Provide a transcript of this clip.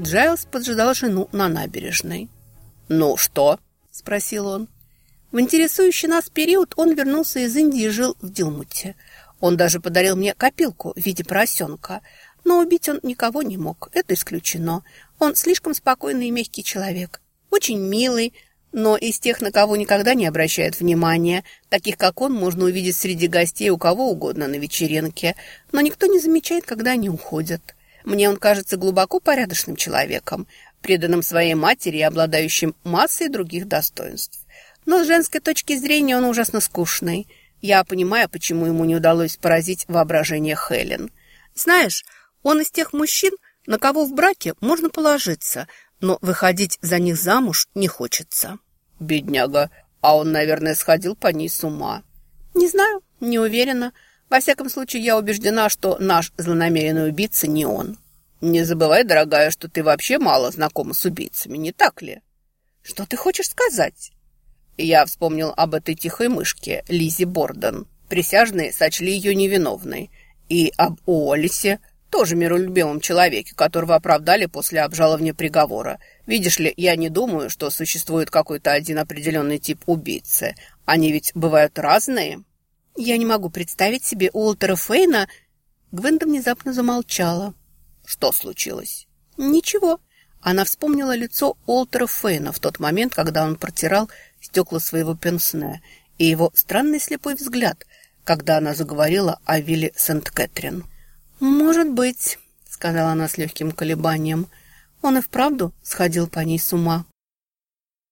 Джайлс поджидал жену на набережной. «Ну что?» – спросил он. В интересующий нас период он вернулся из Индии и жил в Дилмуте. Он даже подарил мне копилку в виде поросенка. Но убить он никого не мог, это исключено. Он слишком спокойный и мягкий человек. Очень милый, но из тех, на кого никогда не обращает внимания. Таких, как он, можно увидеть среди гостей у кого угодно на вечеринке. Но никто не замечает, когда они уходят. Мне он кажется глубоко порядочным человеком, преданным своей матери и обладающим массой других достоинств. Но с женской точки зрения он ужасно скучный. Я понимаю, почему ему не удалось поразить воображение Хелен. Знаешь, он из тех мужчин, на кого в браке можно положиться, но выходить за них замуж не хочется. Бедняга, а он, наверное, сходил по ней с ума. Не знаю, не уверена. Во всяком случае, я убеждена, что наш злонамеренный убийца не он. Не забывай, дорогая, что ты вообще мало знакома с убийцами, не так ли? Что ты хочешь сказать? Я вспомнил об этой тихой мышке, Лизе Борден. Присяжные сочли ее невиновной. И об Уоллисе, тоже миролюбивом человеке, которого оправдали после обжалования приговора. Видишь ли, я не думаю, что существует какой-то один определенный тип убийцы. Они ведь бывают разные. Я не могу представить себе Уолтера Фейна... Гвенда внезапно замолчала. Что случилось? Ничего. Она вспомнила лицо Уолтера Фейна в тот момент, когда он протирал стекла своего пенсне, и его странный слепой взгляд, когда она заговорила о вилле Сент-Кэтрин. «Может быть», — сказала она с легким колебанием, — «он и вправду сходил по ней с ума».